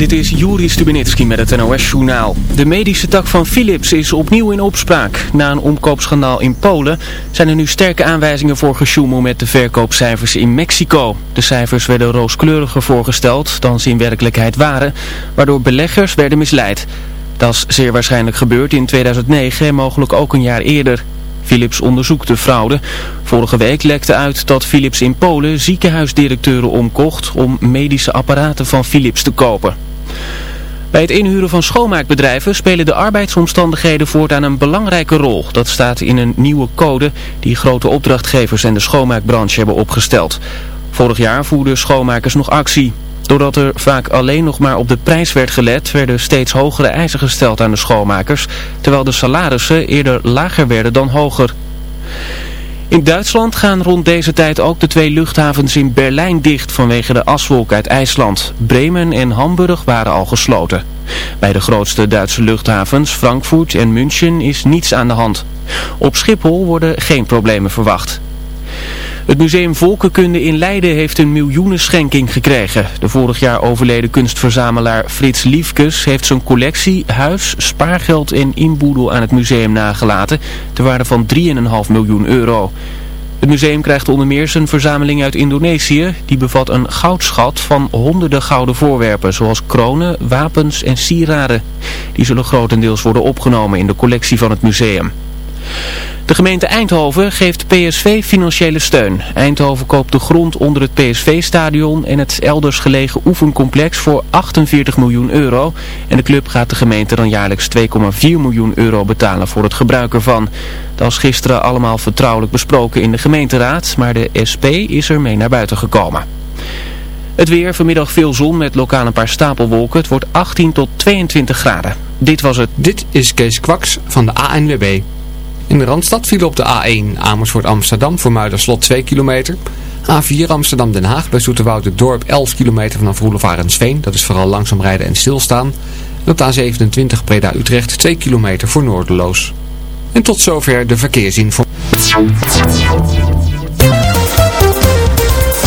dit is Juri Stubenitski met het NOS-journaal. De medische tak van Philips is opnieuw in opspraak. Na een omkoopschandaal in Polen zijn er nu sterke aanwijzingen voor gesjoemel met de verkoopcijfers in Mexico. De cijfers werden rooskleuriger voorgesteld dan ze in werkelijkheid waren, waardoor beleggers werden misleid. Dat is zeer waarschijnlijk gebeurd in 2009 en mogelijk ook een jaar eerder. Philips onderzoekt de fraude. Vorige week lekte uit dat Philips in Polen ziekenhuisdirecteuren omkocht om medische apparaten van Philips te kopen. Bij het inhuren van schoonmaakbedrijven spelen de arbeidsomstandigheden voortaan een belangrijke rol. Dat staat in een nieuwe code die grote opdrachtgevers en de schoonmaakbranche hebben opgesteld. Vorig jaar voerden schoonmakers nog actie. Doordat er vaak alleen nog maar op de prijs werd gelet, werden steeds hogere eisen gesteld aan de schoonmakers, terwijl de salarissen eerder lager werden dan hoger. In Duitsland gaan rond deze tijd ook de twee luchthavens in Berlijn dicht vanwege de aswolk uit IJsland. Bremen en Hamburg waren al gesloten. Bij de grootste Duitse luchthavens, Frankfurt en München, is niets aan de hand. Op Schiphol worden geen problemen verwacht. Het Museum Volkenkunde in Leiden heeft een miljoenenschenking gekregen. De vorig jaar overleden kunstverzamelaar Frits Liefkes heeft zijn collectie, huis, spaargeld en inboedel aan het museum nagelaten, ter waarde van 3,5 miljoen euro. Het museum krijgt onder meer zijn verzameling uit Indonesië. Die bevat een goudschat van honderden gouden voorwerpen, zoals kronen, wapens en sieraden. Die zullen grotendeels worden opgenomen in de collectie van het museum. De gemeente Eindhoven geeft PSV financiële steun. Eindhoven koopt de grond onder het PSV-stadion en het elders gelegen oefencomplex voor 48 miljoen euro. En de club gaat de gemeente dan jaarlijks 2,4 miljoen euro betalen voor het gebruik ervan. Dat is gisteren allemaal vertrouwelijk besproken in de gemeenteraad, maar de SP is er mee naar buiten gekomen. Het weer, vanmiddag veel zon met lokaal een paar stapelwolken. Het wordt 18 tot 22 graden. Dit was het. Dit is Kees Kwaks van de ANWB. In de Randstad viel op de A1 Amersfoort Amsterdam voor Muiderslot 2 kilometer. A4 Amsterdam Den Haag bij Zoeterwoude Dorp 11 kilometer vanaf Roelevaar en Sveen. Dat is vooral langzaam rijden en stilstaan. En op de A27 Breda Utrecht 2 kilometer voor Noorderloos. En tot zover de verkeersinformatie.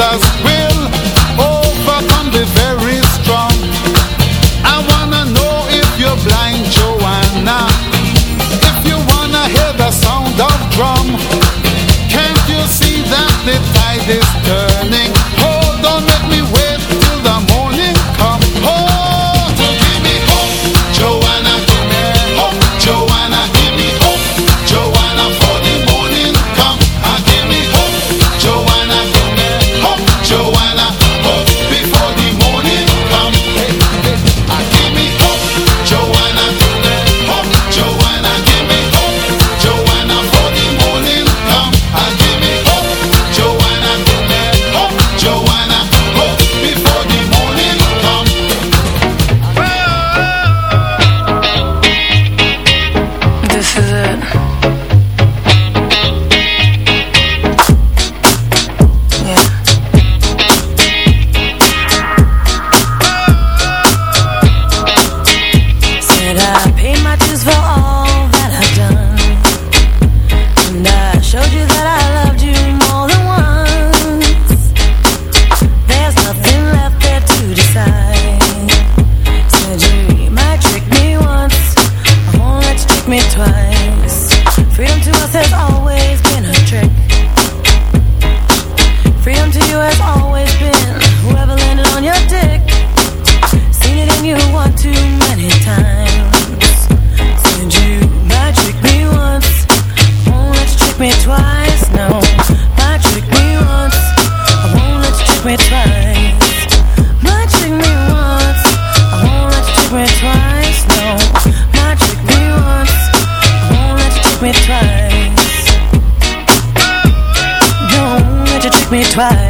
juntas twice.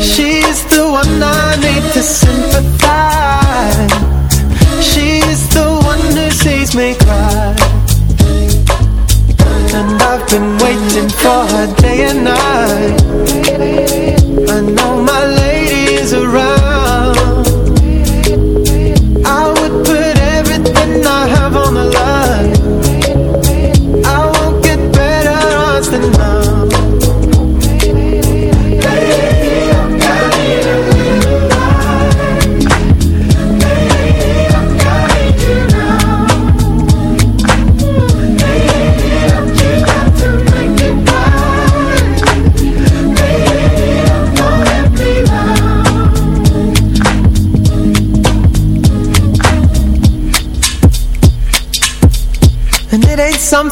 She's the one I need to sympathize. She's the one who sees me cry. And I've been waiting for her day and night.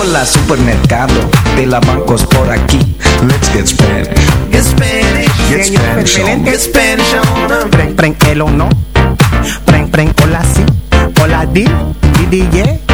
Hola supermercado de la bancos por aquí. Let's get Spanish. Get Spanish. Get Spanish. Get Spanish on. Preng, preng, el o no. Preng, preng, hola si. Hola di, di, di.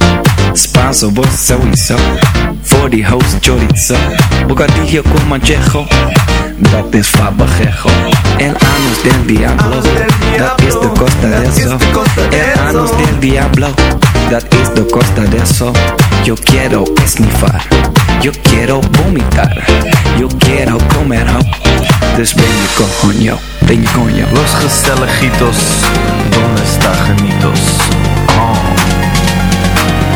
Spanso, vos sowieso. Voor die host chorizo. Bocadillo con manchejo. Dat is fabajejo. El anus del diablo. Dat is de costa de eso. El anus del diablo. Dat is de costa de eso. Yo quiero esnifar. Yo quiero vomitar. Yo quiero comer ho. Dus ben je coño. Ben je coño. Los Gestelejitos, ¿dónde está Janitos?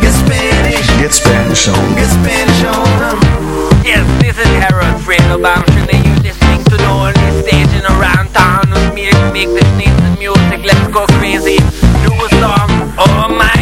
Get Spanish. Get Spanish on. Get Spanish on. Yes, this is Harold Fredo Bamshin and you're listening to the only station around town with me to make this nice music. Let's go crazy. Do a song. Oh my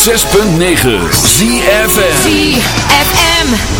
106.9 ZFM ZFM.